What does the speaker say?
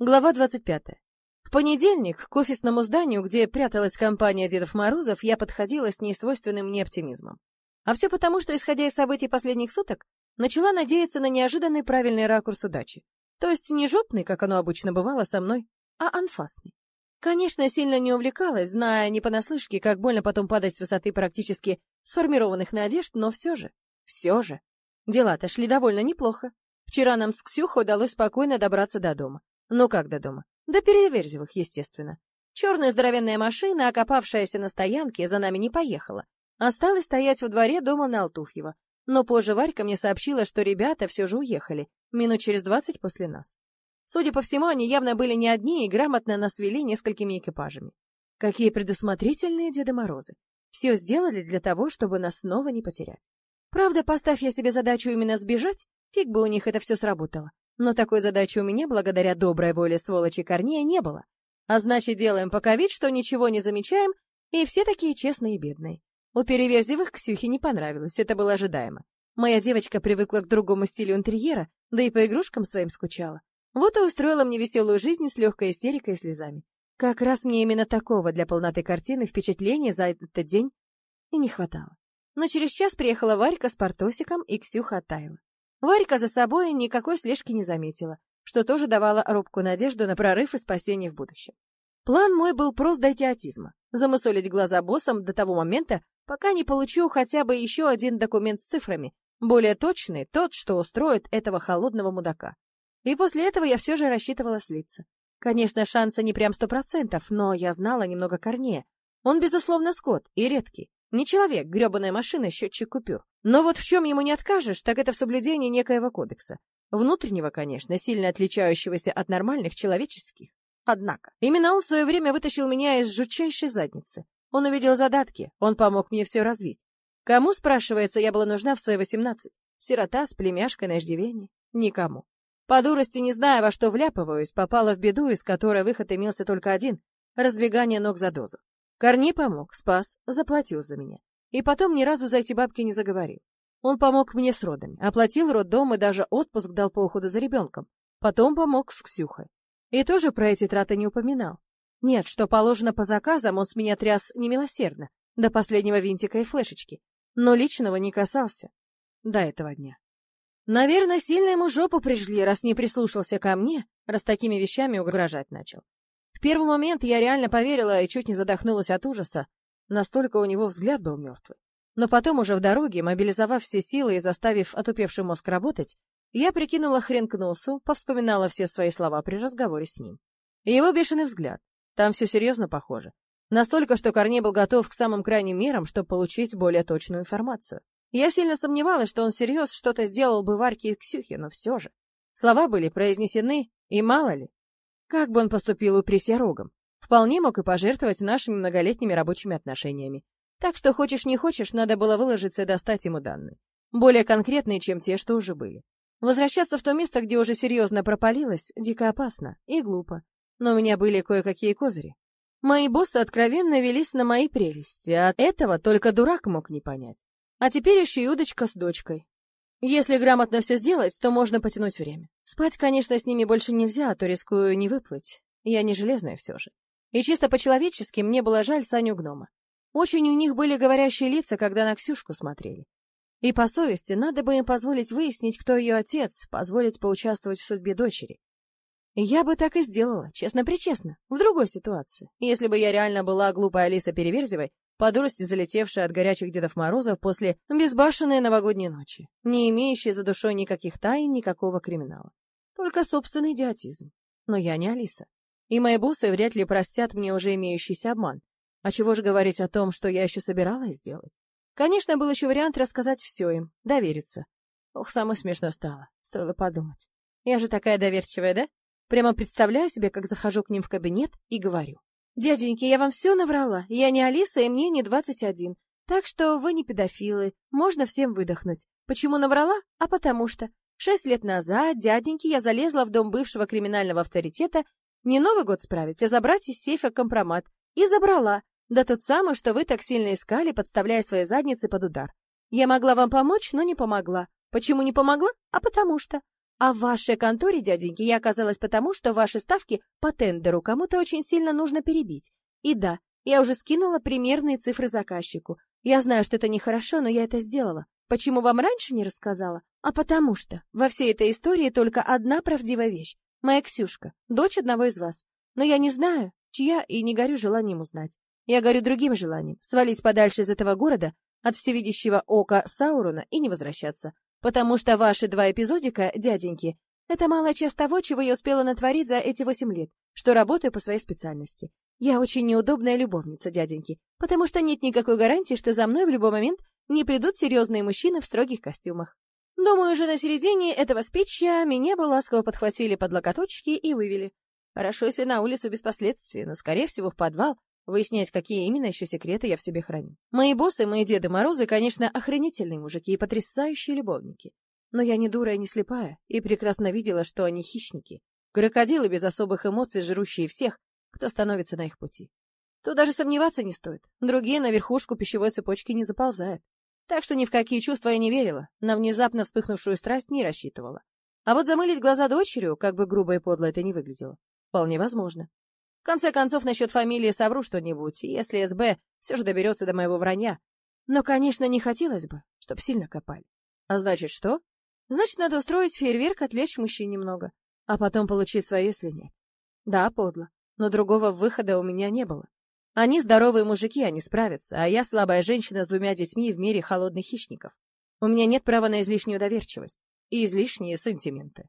Глава 25. В понедельник к офисному зданию, где пряталась компания Дедов Морозов, я подходила с несвойственным мне оптимизмом. А все потому, что, исходя из событий последних суток, начала надеяться на неожиданный правильный ракурс удачи. То есть не жопный, как оно обычно бывало со мной, а анфасный. Конечно, сильно не увлекалась, зная не понаслышке, как больно потом падать с высоты практически сформированных надежд, но все же, все же. Дела-то шли довольно неплохо. Вчера нам с Ксюхой удалось спокойно добраться до дома. Ну как до дома? До Переверзевых, естественно. Черная здоровенная машина, окопавшаяся на стоянке, за нами не поехала. Осталось стоять во дворе дома на Алтуфьева. Но позже Варька мне сообщила, что ребята все же уехали, минут через двадцать после нас. Судя по всему, они явно были не одни и грамотно нас вели несколькими экипажами. Какие предусмотрительные Деды Морозы. Все сделали для того, чтобы нас снова не потерять. Правда, поставь я себе задачу именно сбежать, фиг бы у них это все сработало. Но такой задачи у меня, благодаря доброй воле сволочи Корнея, не было. А значит, делаем пока вид, что ничего не замечаем, и все такие честные и бедные. У Переверзевых Ксюхе не понравилось, это было ожидаемо. Моя девочка привыкла к другому стилю интерьера, да и по игрушкам своим скучала. Вот и устроила мне веселую жизнь с легкой истерикой и слезами. Как раз мне именно такого для полноты картины впечатления за этот день и не хватало. Но через час приехала Варька с Портосиком, и Ксюха оттаяла. Варька за собой никакой слежки не заметила, что тоже давало робкую надежду на прорыв и спасение в будущем. План мой был прост до идиотизма — замысолить глаза боссам до того момента, пока не получу хотя бы еще один документ с цифрами, более точный, тот, что устроит этого холодного мудака. И после этого я все же рассчитывала слиться. Конечно, шансы не прям сто процентов, но я знала немного Корнея. Он, безусловно, скот и редкий. Не человек, гребаная машина, счетчик купюр. Но вот в чем ему не откажешь, так это в соблюдении некоего кодекса. Внутреннего, конечно, сильно отличающегося от нормальных человеческих. Однако, именно он в свое время вытащил меня из жутчайшей задницы. Он увидел задатки, он помог мне все развить. Кому, спрашивается, я была нужна в свои восемнадцать? Сирота с племяшкой на иждивении? Никому. По дурости, не зная, во что вляпываюсь, попала в беду, из которой выход имелся только один — раздвигание ног за дозу. Корней помог, спас, заплатил за меня. И потом ни разу за эти бабки не заговорил. Он помог мне с родами, оплатил роддом и даже отпуск дал по уходу за ребенком. Потом помог с Ксюхой. И тоже про эти траты не упоминал. Нет, что положено по заказам, он с меня тряс немилосердно, до последнего винтика и флешечки. Но личного не касался. До этого дня. Наверное, сильно ему жопу прижгли, раз не прислушался ко мне, раз такими вещами угрожать начал. В первый момент я реально поверила и чуть не задохнулась от ужаса. Настолько у него взгляд был мертвый. Но потом уже в дороге, мобилизовав все силы и заставив отупевший мозг работать, я прикинула хрен к носу, повспоминала все свои слова при разговоре с ним. И его бешеный взгляд. Там все серьезно похоже. Настолько, что Корней был готов к самым крайним мерам, чтобы получить более точную информацию. Я сильно сомневалась, что он всерьез что-то сделал бы Варке и Ксюхе, но все же. Слова были произнесены, и мало ли, как бы он поступил у рогом? Вполне мог и пожертвовать нашими многолетними рабочими отношениями. Так что хочешь не хочешь, надо было выложиться и достать ему данные. Более конкретные, чем те, что уже были. Возвращаться в то место, где уже серьезно пропалилось, дико опасно и глупо. Но у меня были кое-какие козыри. Мои боссы откровенно велись на мои прелести, а этого только дурак мог не понять. А теперь еще и удочка с дочкой. Если грамотно все сделать, то можно потянуть время. Спать, конечно, с ними больше нельзя, а то рискую не выплыть. Я не железная все же. И чисто по-человечески мне было жаль Саню гнома. Очень у них были говорящие лица, когда на Ксюшку смотрели. И по совести надо бы им позволить выяснить, кто ее отец, позволить поучаствовать в судьбе дочери. Я бы так и сделала, честно-причестно, в другой ситуации. Если бы я реально была глупой Алиса Переверзевой, по залетевшая от горячих Дедов Морозов после безбашенной новогодней ночи, не имеющей за душой никаких тайн, никакого криминала. Только собственный идиотизм. Но я не Алиса. И мои боссы вряд ли простят мне уже имеющийся обман. А чего же говорить о том, что я еще собиралась сделать? Конечно, был еще вариант рассказать все им, довериться. Ох, самое смешно стало, стоило подумать. Я же такая доверчивая, да? Прямо представляю себе, как захожу к ним в кабинет и говорю. «Дяденьки, я вам все наврала. Я не Алиса, и мне не двадцать один. Так что вы не педофилы. Можно всем выдохнуть. Почему наврала? А потому что. Шесть лет назад, дяденьки, я залезла в дом бывшего криминального авторитета не Новый год справить, а забрать из сейфа компромат. И забрала. Да тот самый, что вы так сильно искали, подставляя свои задницы под удар. Я могла вам помочь, но не помогла. Почему не помогла? А потому что. А в вашей конторе, дяденьки, я оказалась потому, что ваши ставки по тендеру кому-то очень сильно нужно перебить. И да, я уже скинула примерные цифры заказчику. Я знаю, что это нехорошо, но я это сделала. Почему вам раньше не рассказала? А потому что во всей этой истории только одна правдивая вещь. Моя Ксюшка, дочь одного из вас. Но я не знаю, чья, и не горю желанием узнать. Я горю другим желанием — свалить подальше из этого города, от всевидящего ока Саурона и не возвращаться. Потому что ваши два эпизодика, дяденьки, это малая часть того, чего я успела натворить за эти восемь лет, что работаю по своей специальности. Я очень неудобная любовница, дяденьки, потому что нет никакой гарантии, что за мной в любой момент не придут серьезные мужчины в строгих костюмах. Думаю, уже на середине этого спичья меня бы ласково подхватили под локоточки и вывели. Хорошо, если на улицу без последствий, но, скорее всего, в подвал, выяснять, какие именно еще секреты я в себе храню. Мои боссы, мои Деды Морозы, конечно, охренительные мужики и потрясающие любовники. Но я не дура и не слепая, и прекрасно видела, что они хищники. Крокодилы без особых эмоций, жрущие всех, кто становится на их пути. Тут даже сомневаться не стоит. Другие на верхушку пищевой цепочки не заползают. Так что ни в какие чувства я не верила, на внезапно вспыхнувшую страсть не рассчитывала. А вот замылить глаза дочерью, как бы грубо и подло это не выглядело, вполне возможно. Конце концов, насчет фамилии совру что-нибудь, если СБ все же доберется до моего вранья. Но, конечно, не хотелось бы, чтоб сильно копали. А значит, что? Значит, надо устроить фейерверк, отвлечь мужчин немного, а потом получить свое слинять. Да, подло, но другого выхода у меня не было. Они здоровые мужики, они справятся, а я слабая женщина с двумя детьми в мире холодных хищников. У меня нет права на излишнюю доверчивость и излишние сантименты.